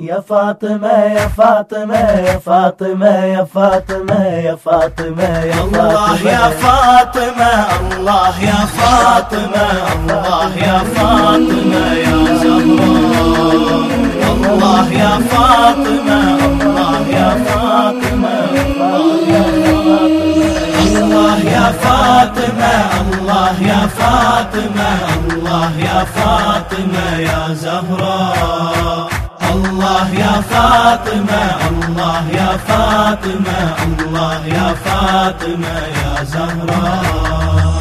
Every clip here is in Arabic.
يا فاطمة يا فاطمة يا فاطمة يا فاطمة يا فاطمة يا الله يا فاطمة الله يا فاطمة الله يا فاطمة يا زهراء الله يا فاطمة الله يا فاطمة الله يا فاطمة الله يا فاطمة الله يا فاطمة يا زهراء يا فاطمة الله يا فاطمة الله يا فاطمة يا زهراء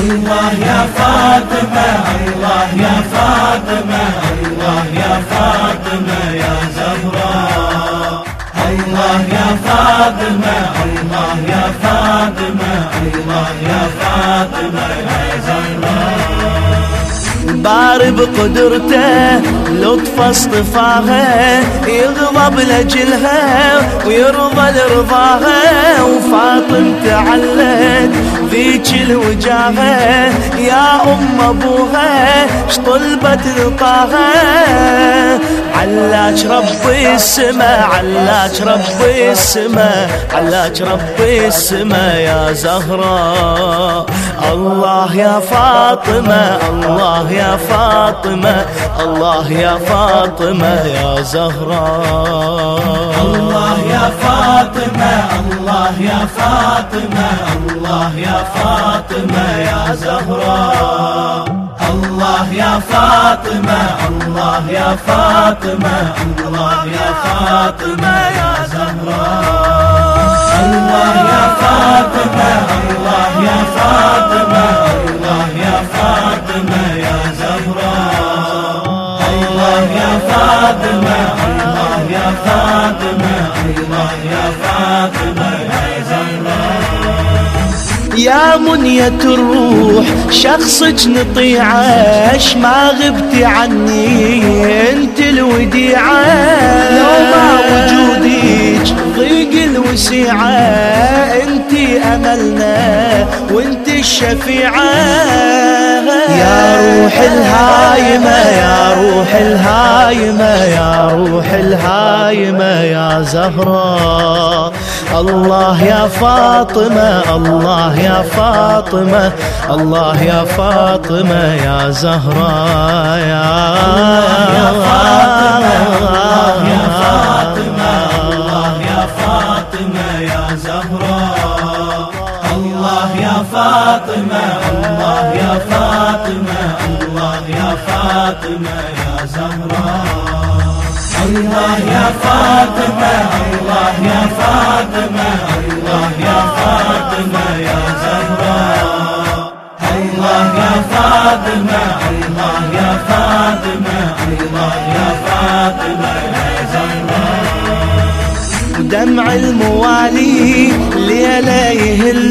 الله يا فاطمة الله يا فاطمة الله يا فاطمة يا زهراء الله يا فاطمة الله يا فاطمة الله يا فاطمة يا زهراء باري بقدرته لطف أصطفاها يغضب لجلها ويرضى لرضاها وفاطم تعلت ذيك الوجاهة. يا أم أبوها شطلبت لطاها؟ علاج ربي السما علاج ربي السما علاج ربي السما يا زهراء. الله يا فاطمة الله يا فاطمة. الله يا فاطمة يا زهراء الله يا فاطمة الله يا فاطمة الله يا فاطمة يا زهراء الله يا فاطمة الله يا فاطمة الله يا فاطمة يا زهراء فاطمة الله يا فاطمة الله يا فاطمة يا يا منية الروح شخصك نطيعة ما غبتي عني انت الوديعة. لو ما وجودك ضيق الوسيعة. أملنا وانت الشفيعة. يا روح الهايمة يا روح الهايمة يا روح الهايمة يا زهراء الله يا فاطمة الله يا فاطمة الله يا فاطمة يا زهراء يا يا فاطمة الله يا فاطمة. الله يا فاطمة الله يا فاطمة الله يا فاطمة يا زهراء. الله يا فاطمة الله يا فاطمة الله يا فاطمة يا زهراء. الله يا فاطمة الله يا فاطمة الله يا فاطمة يا ودمع الموالي ليلة يهله من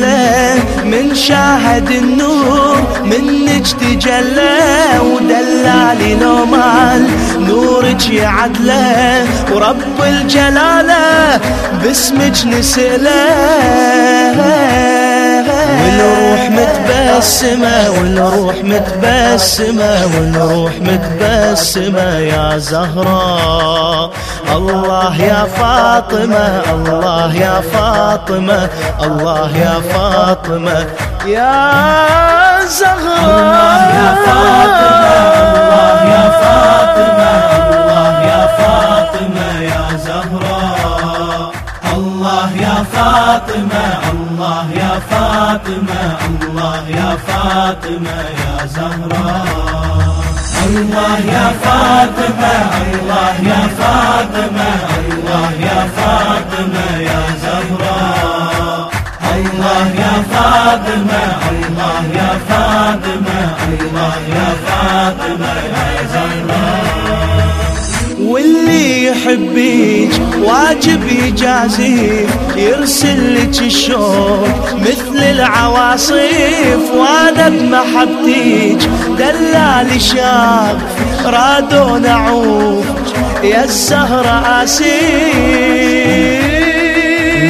شاهد النور منك تجلى ودلالي لو مال نورك يعدله ورب الجلالة باسمك نسأله متبسمة والروح متبسمة والروح متبسمة يا زهراء الله يا فاطمة الله يا فاطمة الله يا فاطمة. يا زهراء الله يا فاطمة الله يا فاطمة. فاطمة الله يا فاطمة الله يا فاطمة يا زهراء الله يا فاطمة الله يا فاطمة الله يا فاطمة يا زهراء الله يا فاطمة الله يا فاطمة الله يا فاطمة يا زهراء واللي يحبيك واجب يجازيك يرسل لك الشوق مثل العواصف. وأنا بمحبتيك دلالي شاف رادون اعوف يا الزهرة اسير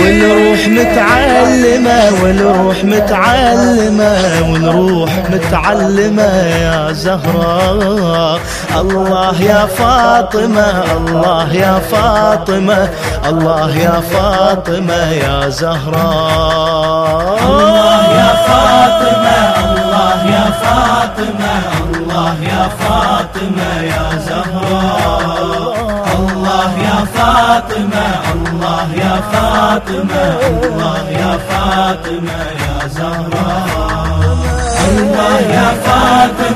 ونروح متعلمة ونروح متعلمة ونروح متعلمة يا زهراء الله يا فاطمة الله يا فاطمة الله يا فاطمة يا زهراء الله يا فاطمة الله يا فاطمة الله يا فاطمة يا زهراء الله يا فاطمة الله فاطمة الله يا فاطمة يا زهراء الله يا فاطمة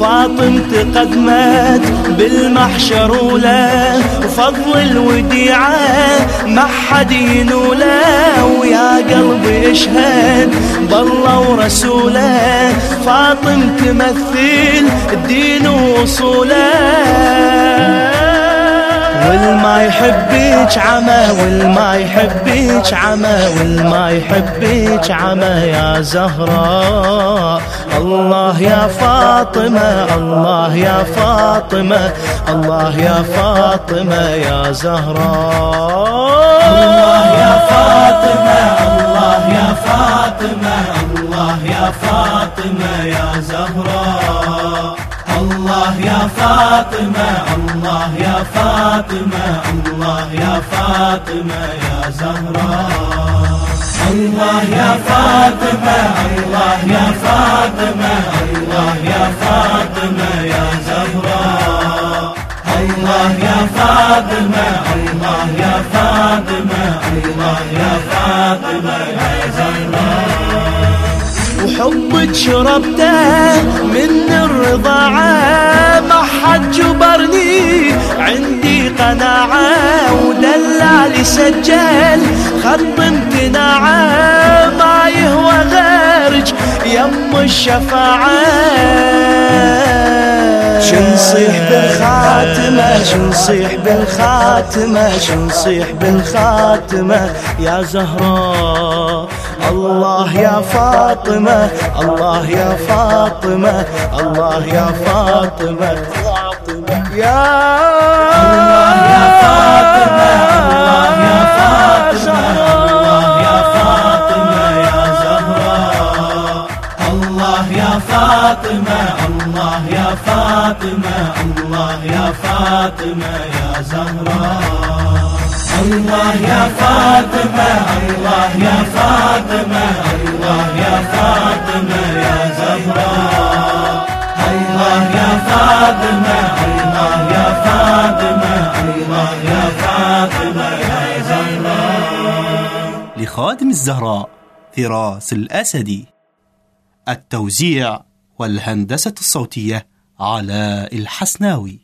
فاطمة قدمت بالمحشر ولا وفضل الوديعة ما حد ينوله ويا قلبي إشهد بالله ورسوله. فاطم تمثل الدين وصوله والما يحبك عمى والما يحبك عمى والما يحبك عمى يا زهراء الله يا فاطمة الله يا فاطمة الله يا فاطمة يا زهراء الله يا فاطمة الله يا فاطمة الله يا فاطمة يا زهراء فاطمة الله يا فاطمة الله يا فاطمة يا زهراء الله يا فاطمة الله يا فاطمة الله يا فاطمة يا زهراء الله يا فاطمة الله يا فاطمة الله يا فاطمة يا زهراء وحبك شربته من الرضاعة. ودلالي سجل خط امتناعة ما يهوى غيرك يم الشفاعة. شنصيح بالخاتمة؟ شنصيح بالخاتمة؟ شنصيح بالخاتمة؟ يا زهراء الله يا فاطمة الله يا فاطمة الله يا فاطمة. يا فاطمة. الله يا فاطمة يا زهراء الله يا فاطمة الله يا فاطمة الله يا فاطمة يا زهراء الله يا فاطمة الله يا فاطمة الله يا فاطمة يا زهراء لخادم الزهراء فراس الأسدي. التوزيع والهندسة الصوتية علاء الحسناوي.